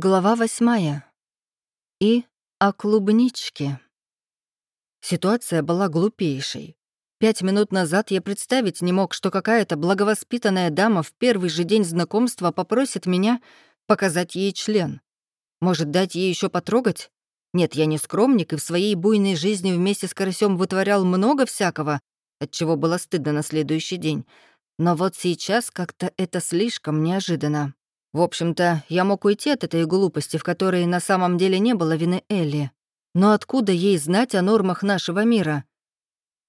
Глава восьмая. И о клубничке. Ситуация была глупейшей. Пять минут назад я представить не мог, что какая-то благовоспитанная дама в первый же день знакомства попросит меня показать ей член. Может, дать ей еще потрогать? Нет, я не скромник и в своей буйной жизни вместе с карасем вытворял много всякого, от чего было стыдно на следующий день. Но вот сейчас как-то это слишком неожиданно. В общем-то, я мог уйти от этой глупости, в которой на самом деле не было вины Элли. Но откуда ей знать о нормах нашего мира?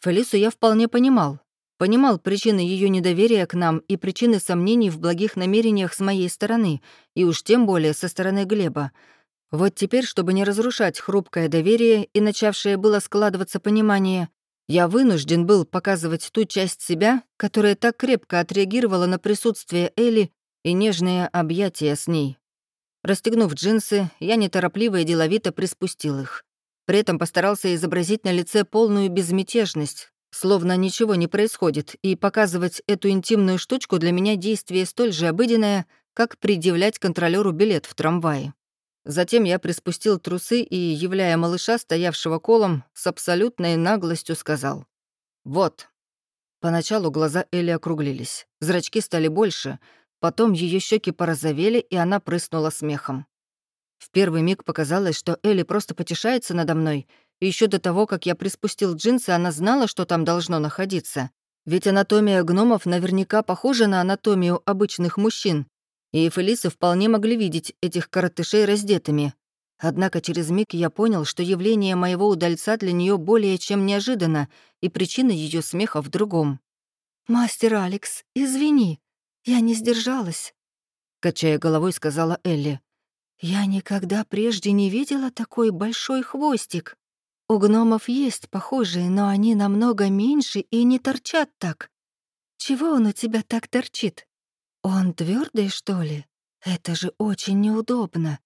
Фелису я вполне понимал. Понимал причины ее недоверия к нам и причины сомнений в благих намерениях с моей стороны, и уж тем более со стороны Глеба. Вот теперь, чтобы не разрушать хрупкое доверие и начавшее было складываться понимание, я вынужден был показывать ту часть себя, которая так крепко отреагировала на присутствие Элли и нежные объятия с ней. Расстегнув джинсы, я неторопливо и деловито приспустил их. При этом постарался изобразить на лице полную безмятежность, словно ничего не происходит, и показывать эту интимную штучку для меня действие столь же обыденное, как предъявлять контролёру билет в трамвае. Затем я приспустил трусы и, являя малыша, стоявшего колом, с абсолютной наглостью сказал. «Вот». Поначалу глаза Элли округлились, зрачки стали больше, потом ее щеки порозовели, и она прыснула смехом. В первый миг показалось, что Элли просто потешается надо мной, и еще до того, как я приспустил джинсы, она знала, что там должно находиться. Ведь анатомия гномов наверняка похожа на анатомию обычных мужчин, и Фелисы вполне могли видеть этих коротышей раздетыми. Однако через миг я понял, что явление моего удальца для нее более чем неожиданно, и причина ее смеха в другом. «Мастер Алекс, извини, я не сдержалась», — качая головой, сказала Элли. «Я никогда прежде не видела такой большой хвостик. У гномов есть похожие, но они намного меньше и не торчат так. Чего он у тебя так торчит?» «Он твердый, что ли? Это же очень неудобно.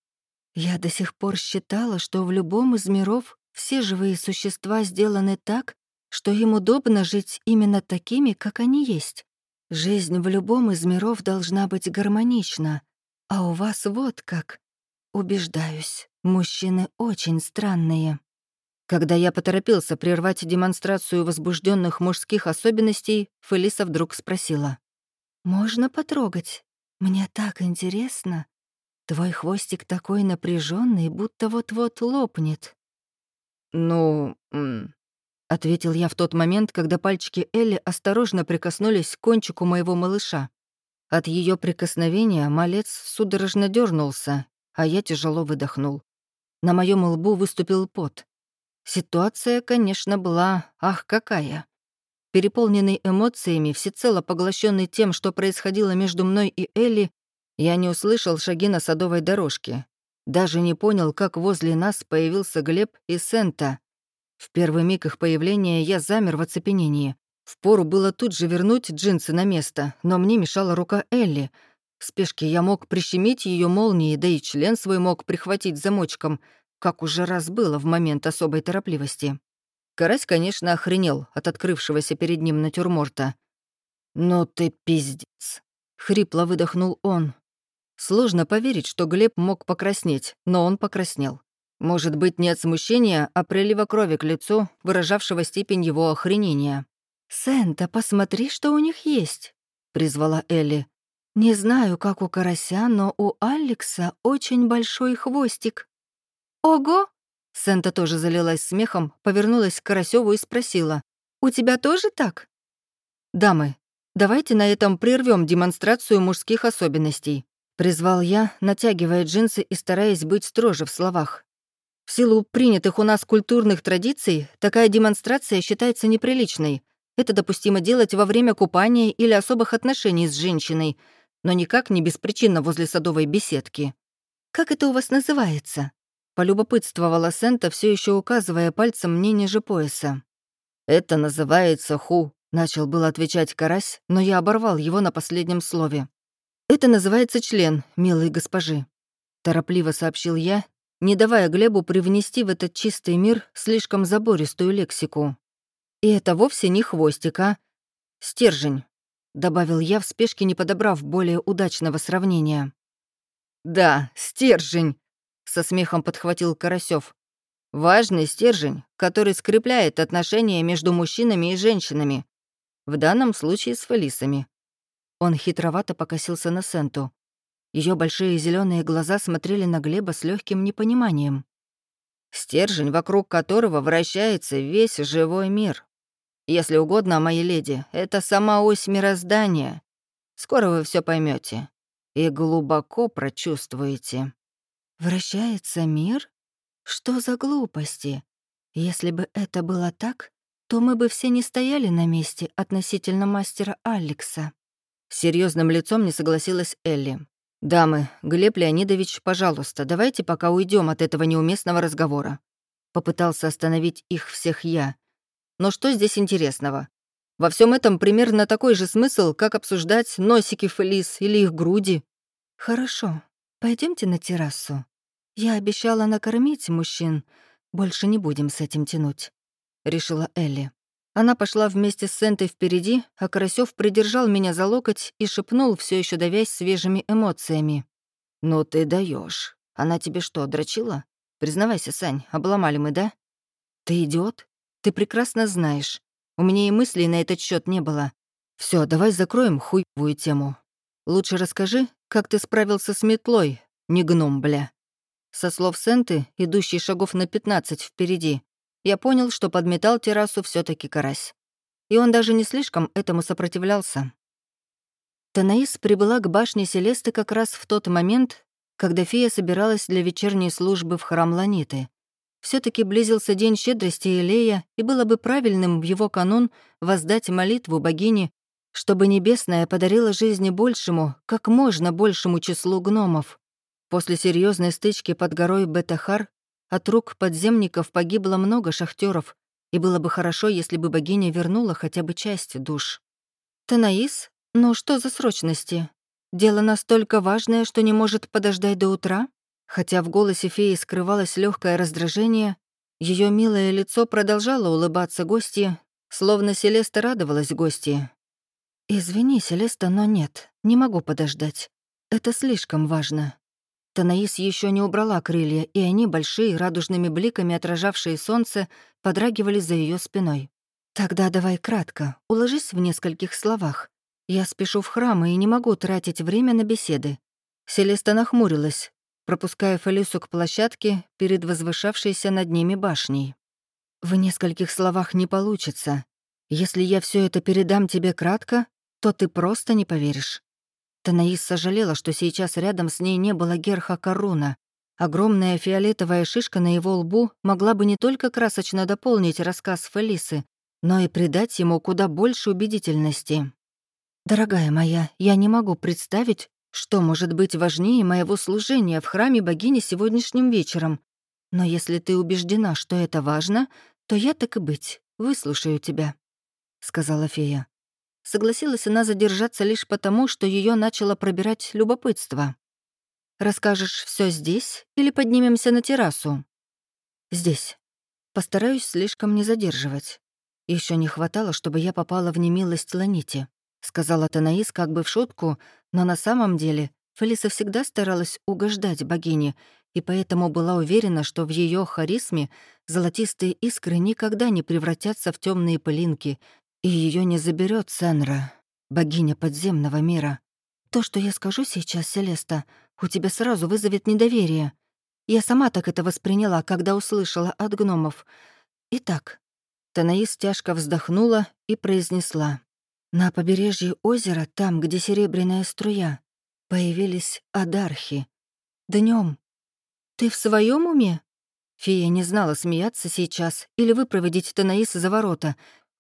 Я до сих пор считала, что в любом из миров все живые существа сделаны так, что им удобно жить именно такими, как они есть. Жизнь в любом из миров должна быть гармонична, а у вас вот как. Убеждаюсь, мужчины очень странные». Когда я поторопился прервать демонстрацию возбужденных мужских особенностей, Фелиса вдруг спросила. «Можно потрогать? Мне так интересно. Твой хвостик такой напряженный, будто вот-вот лопнет». «Ну...» — ответил я в тот момент, когда пальчики Элли осторожно прикоснулись к кончику моего малыша. От ее прикосновения малец судорожно дернулся, а я тяжело выдохнул. На моем лбу выступил пот. Ситуация, конечно, была ах какая. Переполненный эмоциями, всецело поглощенный тем, что происходило между мной и Элли, я не услышал шаги на садовой дорожке. Даже не понял, как возле нас появился Глеб и Сента. В первый миг их появления я замер в оцепенении. Впору было тут же вернуть джинсы на место, но мне мешала рука Элли. В спешке я мог прищемить ее молнией, да и член свой мог прихватить замочком, как уже раз было в момент особой торопливости. Карась, конечно, охренел от открывшегося перед ним натюрморта. «Ну ты пиздец!» — хрипло выдохнул он. Сложно поверить, что Глеб мог покраснеть, но он покраснел. Может быть, не от смущения, а прилива крови к лицу, выражавшего степень его охренения. «Сента, посмотри, что у них есть», — призвала Элли. «Не знаю, как у карася, но у Алекса очень большой хвостик». «Ого!» Сента тоже залилась смехом, повернулась к Карасёву и спросила. «У тебя тоже так?» «Дамы, давайте на этом прервем демонстрацию мужских особенностей», призвал я, натягивая джинсы и стараясь быть строже в словах. Силу принятых у нас культурных традиций, такая демонстрация считается неприличной. Это допустимо делать во время купания или особых отношений с женщиной, но никак не беспричинно возле садовой беседки. «Как это у вас называется?» Полюбопытствовала Сента, все еще указывая пальцем мне ниже пояса. «Это называется ху», — начал был отвечать карась, но я оборвал его на последнем слове. «Это называется член, милые госпожи», — торопливо сообщил я, не давая Глебу привнести в этот чистый мир слишком забористую лексику. «И это вовсе не хвостик, а стержень», — добавил я в спешке, не подобрав более удачного сравнения. Да, стержень, со смехом подхватил Карасёв. Важный стержень, который скрепляет отношения между мужчинами и женщинами. В данном случае с Фелисами. Он хитровато покосился на Сенту. Ее большие зеленые глаза смотрели на Глеба с легким непониманием. Стержень, вокруг которого вращается весь живой мир. Если угодно, мои леди, это сама ось мироздания. Скоро вы все поймете и глубоко прочувствуете. Вращается мир? Что за глупости? Если бы это было так, то мы бы все не стояли на месте относительно мастера Алекса. Серьезным лицом не согласилась Элли. «Дамы, Глеб Леонидович, пожалуйста, давайте пока уйдем от этого неуместного разговора». Попытался остановить их всех я. Но что здесь интересного? Во всем этом примерно такой же смысл, как обсуждать носики Фелис или их груди. «Хорошо, пойдемте на террасу. Я обещала накормить мужчин. Больше не будем с этим тянуть», — решила Элли. Она пошла вместе с Сентой впереди, а Карасёв придержал меня за локоть и шепнул, все еще давясь свежими эмоциями. «Ну ты даешь. Она тебе что, дрочила? Признавайся, Сань, обломали мы, да?» «Ты идиот? Ты прекрасно знаешь. У меня и мыслей на этот счет не было. Все, давай закроем хуйвую тему. Лучше расскажи, как ты справился с метлой, не гном, бля». Со слов Сенты, идущий шагов на 15 впереди, я понял, что подметал террасу все таки карась. И он даже не слишком этому сопротивлялся. Танаис прибыла к башне Селесты как раз в тот момент, когда фея собиралась для вечерней службы в храм Ланиты. все таки близился день щедрости Илея, и было бы правильным в его канун воздать молитву богине, чтобы Небесная подарила жизни большему, как можно большему числу гномов. После серьезной стычки под горой Бетахар от рук подземников погибло много шахтеров, и было бы хорошо, если бы богиня вернула хотя бы часть душ. «Танаис? Ну что за срочности? Дело настолько важное, что не может подождать до утра?» Хотя в голосе феи скрывалось легкое раздражение, ее милое лицо продолжало улыбаться гости, словно Селеста радовалась гости. «Извини, Селеста, но нет, не могу подождать. Это слишком важно. Танаис еще не убрала крылья, и они, большие, радужными бликами отражавшие солнце, подрагивали за ее спиной. «Тогда давай кратко, уложись в нескольких словах. Я спешу в храм и не могу тратить время на беседы». Селеста нахмурилась, пропуская Фелису к площадке перед возвышавшейся над ними башней. «В нескольких словах не получится. Если я все это передам тебе кратко, то ты просто не поверишь. Танаис сожалела, что сейчас рядом с ней не было Герха Каруна. Огромная фиолетовая шишка на его лбу могла бы не только красочно дополнить рассказ Фелисы, но и придать ему куда больше убедительности. «Дорогая моя, я не могу представить, что может быть важнее моего служения в храме богини сегодняшним вечером. Но если ты убеждена, что это важно, то я так и быть, выслушаю тебя», — сказала фея. Согласилась она задержаться лишь потому, что ее начало пробирать любопытство. «Расскажешь все здесь или поднимемся на террасу?» «Здесь. Постараюсь слишком не задерживать. Еще не хватало, чтобы я попала в немилость Ланите», — сказала Танаис как бы в шутку, но на самом деле Фелиса всегда старалась угождать богине, и поэтому была уверена, что в ее харизме золотистые искры никогда не превратятся в темные пылинки, и ее не заберет Сенра, богиня подземного мира. То, что я скажу сейчас, Селеста, у тебя сразу вызовет недоверие. Я сама так это восприняла, когда услышала от гномов. Итак, Танаис тяжко вздохнула и произнесла. На побережье озера, там, где серебряная струя, появились адархи. Днем. Ты в своем уме? Фея не знала, смеяться сейчас или выпроводить Танаис за ворота,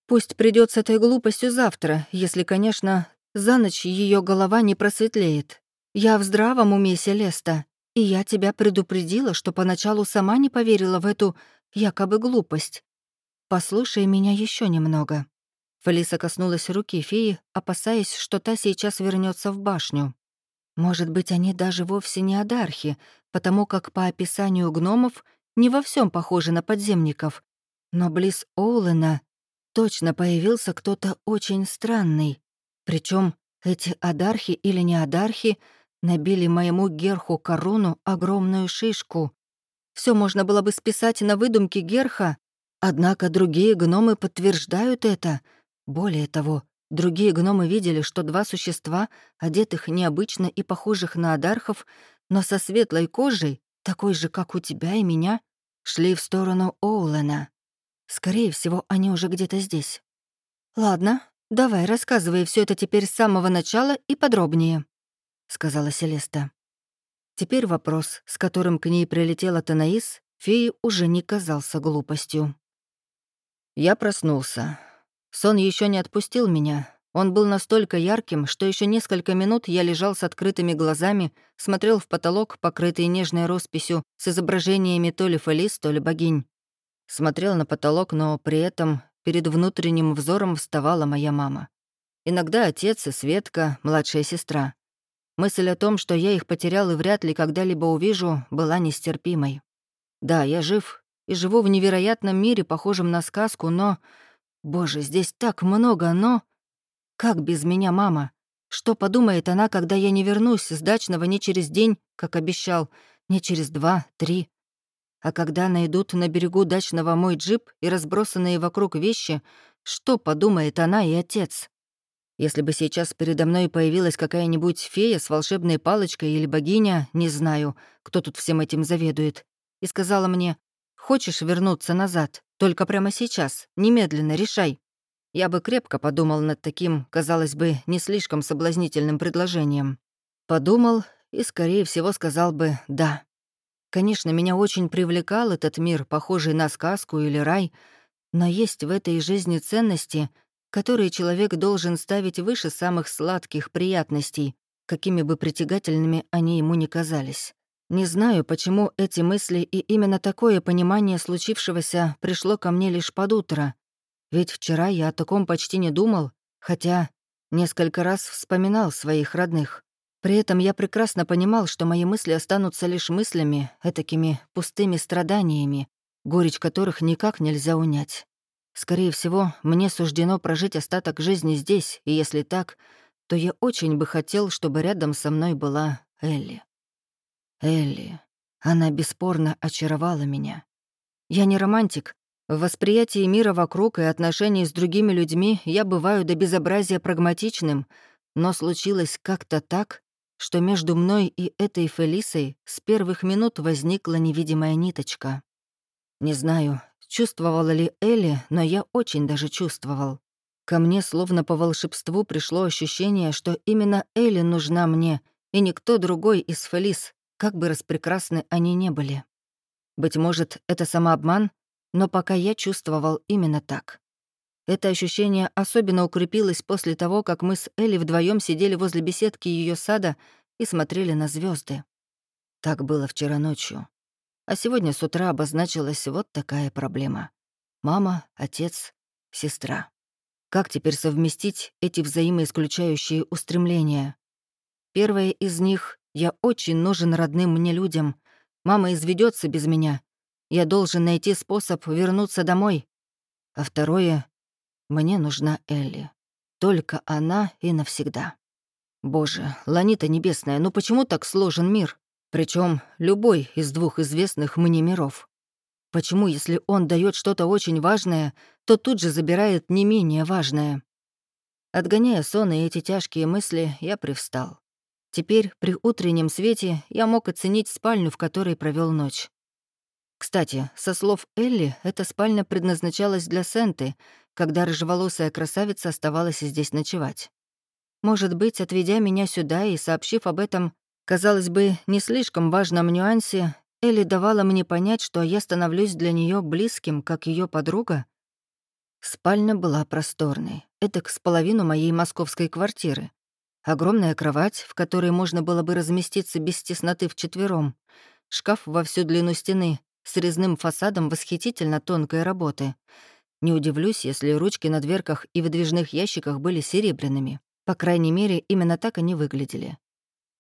Пусть придет с этой глупостью завтра, если, конечно, за ночь ее голова не просветлеет. Я в здравом уме, Селеста, и я тебя предупредила, что поначалу сама не поверила в эту якобы глупость. Послушай меня еще немного». Фелиса коснулась руки феи, опасаясь, что та сейчас вернется в башню. Может быть, они даже вовсе не адархи, потому как по описанию гномов не во всем похожи на подземников. Но близ Оулена точно появился кто-то очень странный. Причем эти адархи или не адархи набили моему Герху корону огромную шишку. Все можно было бы списать на выдумки Герха, однако другие гномы подтверждают это. Более того, другие гномы видели, что два существа, одетых необычно и похожих на адархов, но со светлой кожей, такой же, как у тебя и меня, шли в сторону Оулена. Скорее всего, они уже где-то здесь. «Ладно, давай, рассказывай все это теперь с самого начала и подробнее», — сказала Селеста. Теперь вопрос, с которым к ней прилетела Танаис, феи уже не казался глупостью. Я проснулся. Сон еще не отпустил меня. Он был настолько ярким, что еще несколько минут я лежал с открытыми глазами, смотрел в потолок, покрытый нежной росписью, с изображениями то ли Фелис, то ли богинь. Смотрел на потолок, но при этом перед внутренним взором вставала моя мама. Иногда отец и Светка, младшая сестра. Мысль о том, что я их потерял и вряд ли когда-либо увижу, была нестерпимой. Да, я жив и живу в невероятном мире, похожем на сказку, но... Боже, здесь так много «но». Как без меня мама? Что подумает она, когда я не вернусь с дачного не через день, как обещал, не через два, три? А когда найдут на берегу дачного мой джип и разбросанные вокруг вещи, что подумает она и отец? Если бы сейчас передо мной появилась какая-нибудь фея с волшебной палочкой или богиня, не знаю, кто тут всем этим заведует, и сказала мне, «Хочешь вернуться назад? Только прямо сейчас, немедленно решай». Я бы крепко подумал над таким, казалось бы, не слишком соблазнительным предложением. Подумал и, скорее всего, сказал бы «да». Конечно, меня очень привлекал этот мир, похожий на сказку или рай, но есть в этой жизни ценности — которые человек должен ставить выше самых сладких приятностей, какими бы притягательными они ему ни казались. Не знаю, почему эти мысли и именно такое понимание случившегося пришло ко мне лишь под утро. Ведь вчера я о таком почти не думал, хотя несколько раз вспоминал своих родных. При этом я прекрасно понимал, что мои мысли останутся лишь мыслями, этакими пустыми страданиями, горечь которых никак нельзя унять. Скорее всего, мне суждено прожить остаток жизни здесь, и если так, то я очень бы хотел, чтобы рядом со мной была Элли. Элли. Она бесспорно очаровала меня. Я не романтик. В восприятии мира вокруг и отношений с другими людьми я бываю до безобразия прагматичным, но случилось как-то так, что между мной и этой Фелисой с первых минут возникла невидимая ниточка. Не знаю, Чувствовала ли Элли, но я очень даже чувствовал. Ко мне словно по волшебству пришло ощущение, что именно Элли нужна мне, и никто другой из Фелис, как бы распрекрасны они не были. Быть может, это самообман, но пока я чувствовал именно так. Это ощущение особенно укрепилось после того, как мы с Элли вдвоем сидели возле беседки ее сада и смотрели на звезды. Так было вчера ночью. А сегодня с утра обозначилась вот такая проблема. Мама, отец, сестра. Как теперь совместить эти взаимоисключающие устремления? Первое из них — я очень нужен родным мне людям. Мама изведется без меня. Я должен найти способ вернуться домой. А второе — мне нужна Элли. Только она и навсегда. Боже, Ланита Небесная, ну почему так сложен мир? Причем любой из двух известных мне миров. Почему, если он дает что-то очень важное, то тут же забирает не менее важное? Отгоняя сон и эти тяжкие мысли, я привстал. Теперь, при утреннем свете, я мог оценить спальню, в которой провел ночь. Кстати, со слов Элли, эта спальня предназначалась для Сенты, когда рыжеволосая красавица оставалась здесь ночевать. Может быть, отведя меня сюда и сообщив об этом, Казалось бы, не слишком важном нюансе Элли давала мне понять, что я становлюсь для нее близким, как ее подруга. Спальня была просторной, это с половину моей московской квартиры. Огромная кровать, в которой можно было бы разместиться без тесноты вчетвером. Шкаф во всю длину стены, с резным фасадом восхитительно тонкой работы. Не удивлюсь, если ручки на дверках и выдвижных ящиках были серебряными. По крайней мере, именно так они выглядели.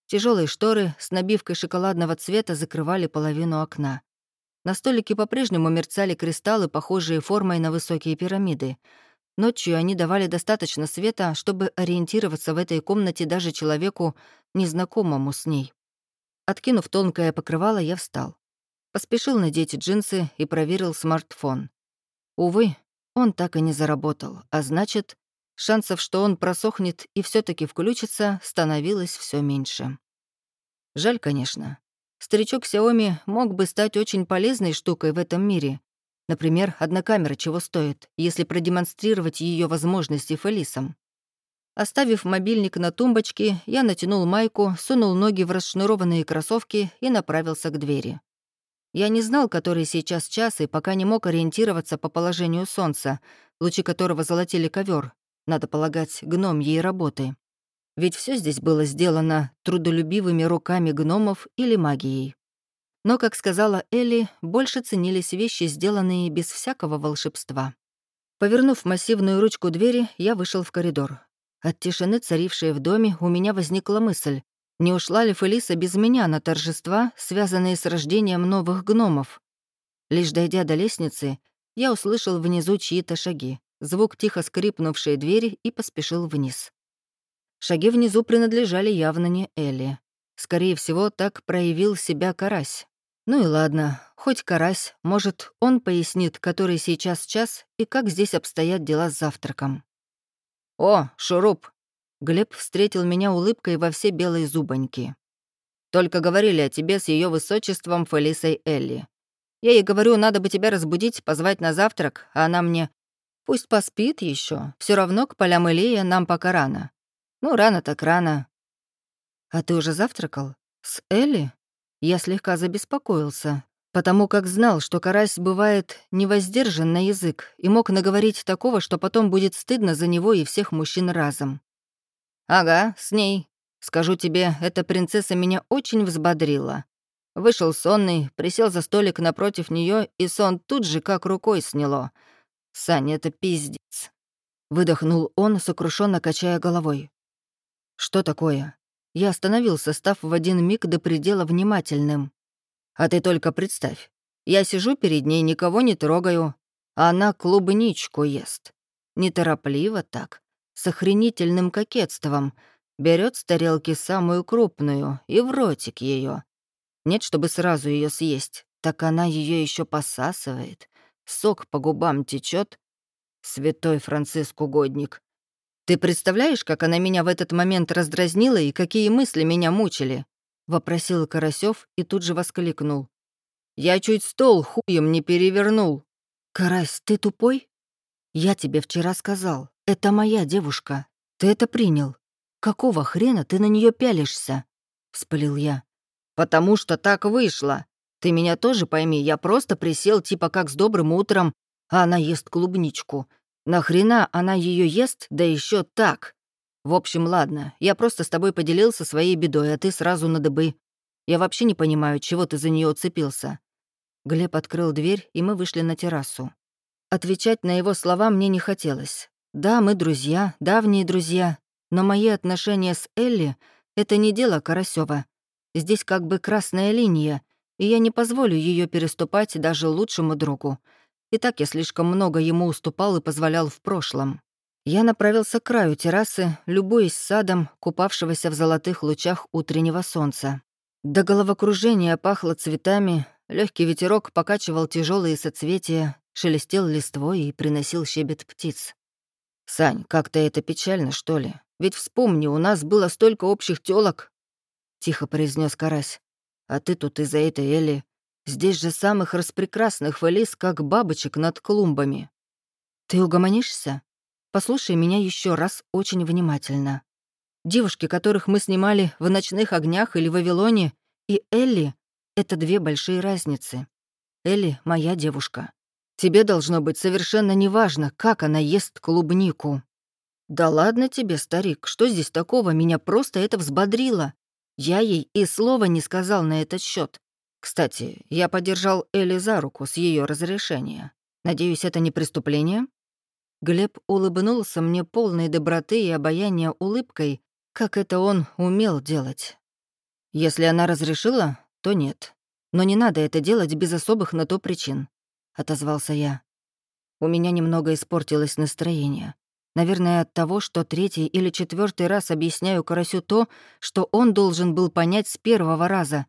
Тяжелые шторы с набивкой шоколадного цвета закрывали половину окна. На столике по-прежнему мерцали кристаллы, похожие формой на высокие пирамиды. Ночью они давали достаточно света, чтобы ориентироваться в этой комнате даже человеку, незнакомому с ней. Откинув тонкое покрывало, я встал. Поспешил надеть джинсы и проверил смартфон. Увы, он так и не заработал, а значит, шансов, что он просохнет и все таки включится, становилось все меньше. Жаль, конечно. Старичок Xiaomi мог бы стать очень полезной штукой в этом мире. Например, одна камера чего стоит, если продемонстрировать ее возможности Фелисам. Оставив мобильник на тумбочке, я натянул майку, сунул ноги в расшнурованные кроссовки и направился к двери. Я не знал, который сейчас час, и пока не мог ориентироваться по положению солнца, лучи которого золотили ковер, надо полагать, гном ей работы. Ведь все здесь было сделано трудолюбивыми руками гномов или магией. Но, как сказала Элли, больше ценились вещи, сделанные без всякого волшебства. Повернув массивную ручку двери, я вышел в коридор. От тишины, царившей в доме, у меня возникла мысль, не ушла ли Фелиса без меня на торжества, связанные с рождением новых гномов? Лишь дойдя до лестницы, я услышал внизу чьи-то шаги, звук тихо скрипнувшей двери и поспешил вниз. Шаги внизу принадлежали явно не Элли. Скорее всего, так проявил себя карась. Ну и ладно, хоть карась, может, он пояснит, который сейчас час и как здесь обстоят дела с завтраком. «О, шуруп!» Глеб встретил меня улыбкой во все белые зубоньки. «Только говорили о тебе с ее высочеством Фелисой Элли. Я ей говорю, надо бы тебя разбудить, позвать на завтрак, а она мне... Пусть поспит еще. Все равно к полям Илея нам пока рано. Ну, рано так рано. А ты уже завтракал? С Элли? Я слегка забеспокоился, потому как знал, что карась бывает невоздержан на язык и мог наговорить такого, что потом будет стыдно за него и всех мужчин разом. «Ага, с ней. Скажу тебе, эта принцесса меня очень взбодрила. Вышел сонный, присел за столик напротив нее, и сон тут же как рукой сняло. Саня, это пиздец. Выдохнул он, сокрушенно качая головой. «Что такое?» Я остановился, став в один миг до предела внимательным. «А ты только представь. Я сижу перед ней, никого не трогаю, а она клубничку ест. Неторопливо так, с охренительным кокетством. Берет с тарелки самую крупную и в ротик ее. Нет, чтобы сразу ее съесть, так она ее еще посасывает. Сок по губам течет. Святой Франциск угодник. Ты представляешь, как она меня в этот момент раздразнила и какие мысли меня мучили?» — вопросил Карасёв и тут же воскликнул. «Я чуть стол хуем не перевернул». «Карась, ты тупой? Я тебе вчера сказал, это моя девушка. Ты это принял. Какого хрена ты на нее пялишься?» — вспылил я. «Потому что так вышло. Ты меня тоже пойми, я просто присел типа как с добрым утром, а она ест клубничку. Нахрена она ее ест, да еще так? В общем, ладно, я просто с тобой поделился своей бедой, а ты сразу на дыбы. Я вообще не понимаю, чего ты за нее уцепился. Глеб открыл дверь, и мы вышли на террасу. Отвечать на его слова мне не хотелось. Да, мы друзья, давние друзья, но мои отношения с Элли — это не дело Карасева. Здесь как бы красная линия, и я не позволю ее переступать даже лучшему другу. И так я слишком много ему уступал и позволял в прошлом. Я направился к краю террасы, любуясь садом, купавшегося в золотых лучах утреннего солнца. До головокружения пахло цветами, легкий ветерок покачивал тяжелые соцветия, шелестел листвой и приносил щебет птиц. «Сань, как-то это печально, что ли? Ведь вспомни, у нас было столько общих тёлок!» — тихо произнес Карась. «А ты тут из-за этой Элли Здесь же самых распрекрасных вализ, как бабочек над клумбами. Ты угомонишься? Послушай меня еще раз очень внимательно. Девушки, которых мы снимали в «Ночных огнях» или «Вавилоне», и Элли — это две большие разницы. Элли — моя девушка. Тебе должно быть совершенно неважно, как она ест клубнику. Да ладно тебе, старик, что здесь такого? Меня просто это взбодрило. Я ей и слова не сказал на этот счет. Кстати, я подержал Элли за руку с ее разрешения. Надеюсь, это не преступление?» Глеб улыбнулся мне полной доброты и обаяния улыбкой, как это он умел делать. «Если она разрешила, то нет. Но не надо это делать без особых на то причин», — отозвался я. У меня немного испортилось настроение. Наверное, от того, что третий или четвертый раз объясняю Карасю то, что он должен был понять с первого раза.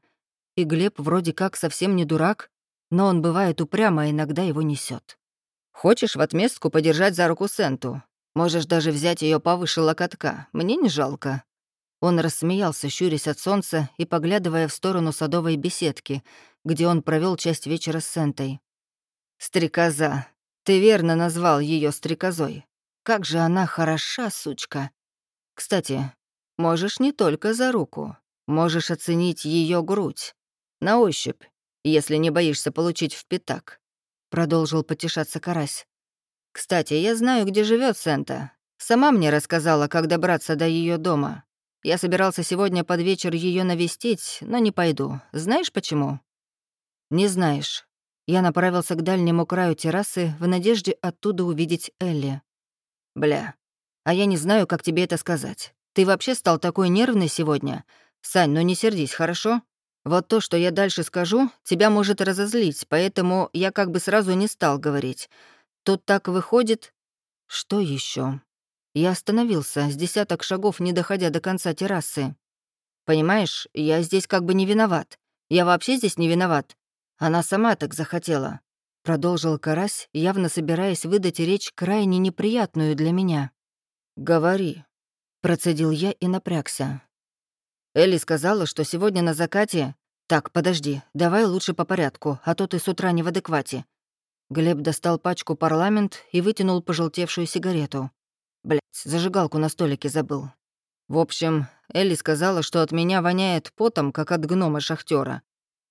И Глеб вроде как совсем не дурак, но он бывает упрямо, а иногда его несет. Хочешь в отместку подержать за руку Сенту? Можешь даже взять ее повыше локотка. Мне не жалко». Он рассмеялся, щурясь от солнца и поглядывая в сторону садовой беседки, где он провел часть вечера с Сентой. «Стрекоза. Ты верно назвал ее стрекозой. Как же она хороша, сучка. Кстати, можешь не только за руку. Можешь оценить ее грудь. На ощупь, если не боишься получить в пятак», — продолжил потешаться карась. «Кстати, я знаю, где живет Сента. Сама мне рассказала, как добраться до ее дома. Я собирался сегодня под вечер ее навестить, но не пойду. Знаешь почему?» «Не знаешь». Я направился к дальнему краю террасы в надежде оттуда увидеть Элли. «Бля, а я не знаю, как тебе это сказать. Ты вообще стал такой нервный сегодня? Сань, ну не сердись, хорошо? Вот то, что я дальше скажу, тебя может разозлить, поэтому я как бы сразу не стал говорить. Тут так выходит... Что еще? Я остановился, с десяток шагов, не доходя до конца террасы. Понимаешь, я здесь как бы не виноват. Я вообще здесь не виноват. Она сама так захотела. Продолжил Карась, явно собираясь выдать речь крайне неприятную для меня. «Говори», — процедил я и напрягся. Элли сказала, что сегодня на закате... Так, подожди, давай лучше по порядку, а то ты с утра не в адеквате. Глеб достал пачку парламент и вытянул пожелтевшую сигарету. Блять, зажигалку на столике забыл. В общем, Элли сказала, что от меня воняет потом, как от гнома шахтера.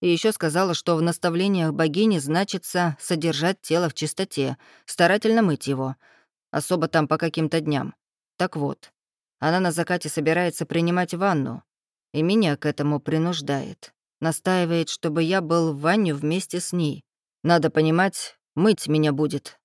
И еще сказала, что в наставлениях богини значится содержать тело в чистоте, старательно мыть его, особо там по каким-то дням. Так вот, она на закате собирается принимать ванну, и меня к этому принуждает. Настаивает, чтобы я был в ванне вместе с ней. Надо понимать, мыть меня будет,